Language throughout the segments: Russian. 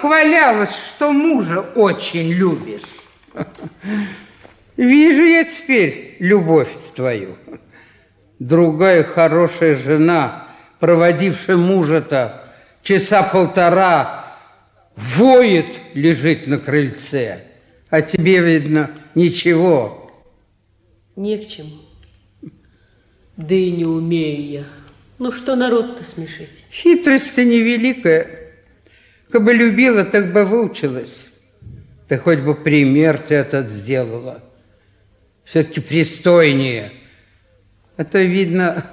похвалялась, что мужа очень любишь. Вижу я теперь любовь твою. Другая хорошая жена, проводившая мужа-то часа полтора, воет, лежит на крыльце. А тебе, видно, ничего. Не к чему. Да и не умею я. Ну, что народ-то смешить? Хитрость-то невеликая. Кабы любила, так бы выучилась. Ты хоть бы пример ты этот сделала. Все-таки пристойнее. А то, видно,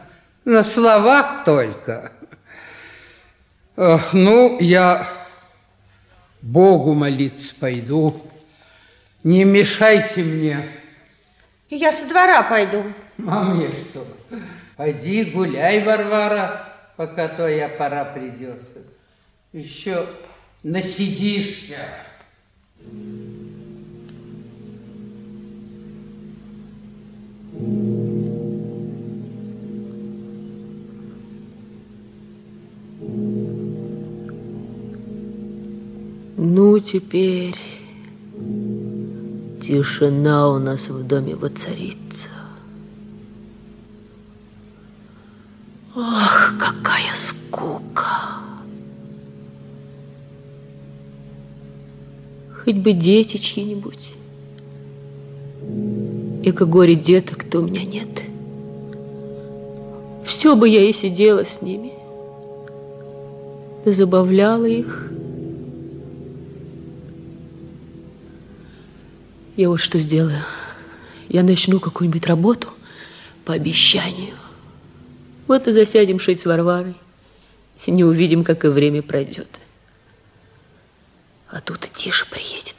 на словах только. Ох, ну, я Богу молиться пойду. Не мешайте мне. Я со двора пойду. А мне что? Пойди гуляй, Варвара, пока твоя пора придет. Еще насидишься. Ну, теперь тишина у нас в доме воцарится. Ах, Хоть бы дети чьи-нибудь. Эко горе деток-то у меня нет. Все бы я и сидела с ними, да забавляла их. Я вот что сделаю. Я начну какую-нибудь работу по обещанию. Вот и засядем шить с Варварой. Не увидим, как и время пройдет. А тут и Тиша приедет.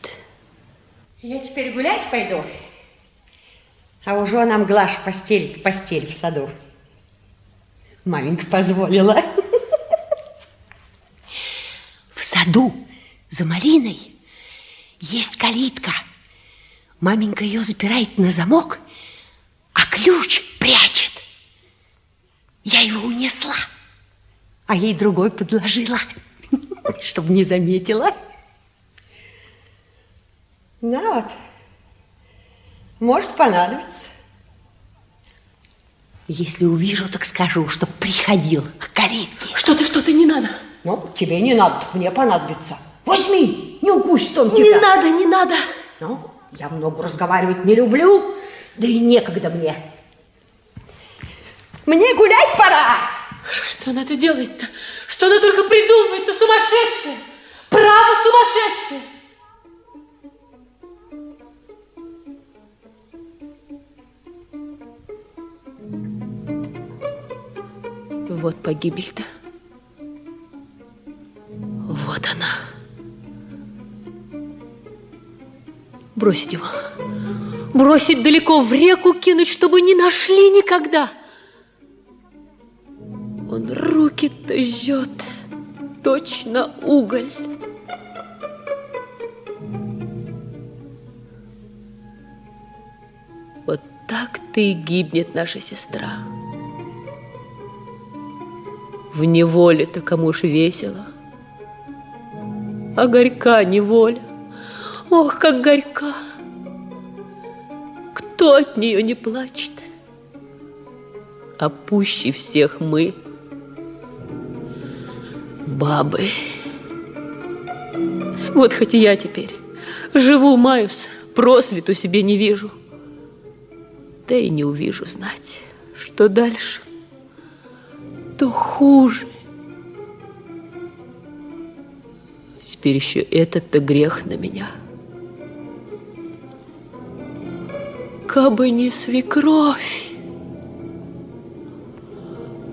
Я теперь гулять пойду. А уже нам Глаш постелит в постель в саду. Маменька позволила. В саду за малиной есть калитка. Маменька ее запирает на замок, а ключ прячет. Я его унесла, а ей другой подложила, чтобы не заметила. На вот, может понадобиться. Если увижу, так скажу, что приходил к калитке. Что ты, что ты, не надо. Ну, тебе не надо, мне понадобится. Возьми, не укусь он тебя. Не надо, не надо. Ну, я много разговаривать не люблю, да и некогда мне. Мне гулять пора. Что она это делает-то? Что она только придумывает-то? Сумасшедшая! Право сумасшедшая! Вот погибель-то. Вот она. Бросить его. Бросить далеко в реку кинуть, чтобы не нашли никогда. Он руки-то жжет, точно уголь. Вот так-то и гибнет наша сестра. В неволе-то кому ж весело, а горька неволя. Ох, как горька! Кто от нее не плачет? А пуще всех мы, бабы. Вот хоть и я теперь живу, маюсь, просвету себе не вижу. Да и не увижу знать, что дальше, то хуже. Теперь еще этот-то грех на меня. Кабы не свекровь.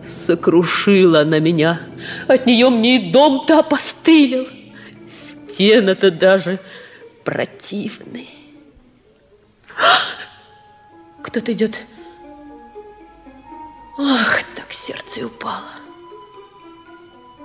Сокрушила она меня. От нее мне и дом-то опостылил. Стены-то даже противные. Кто-то идет. Ах, так сердце и упало.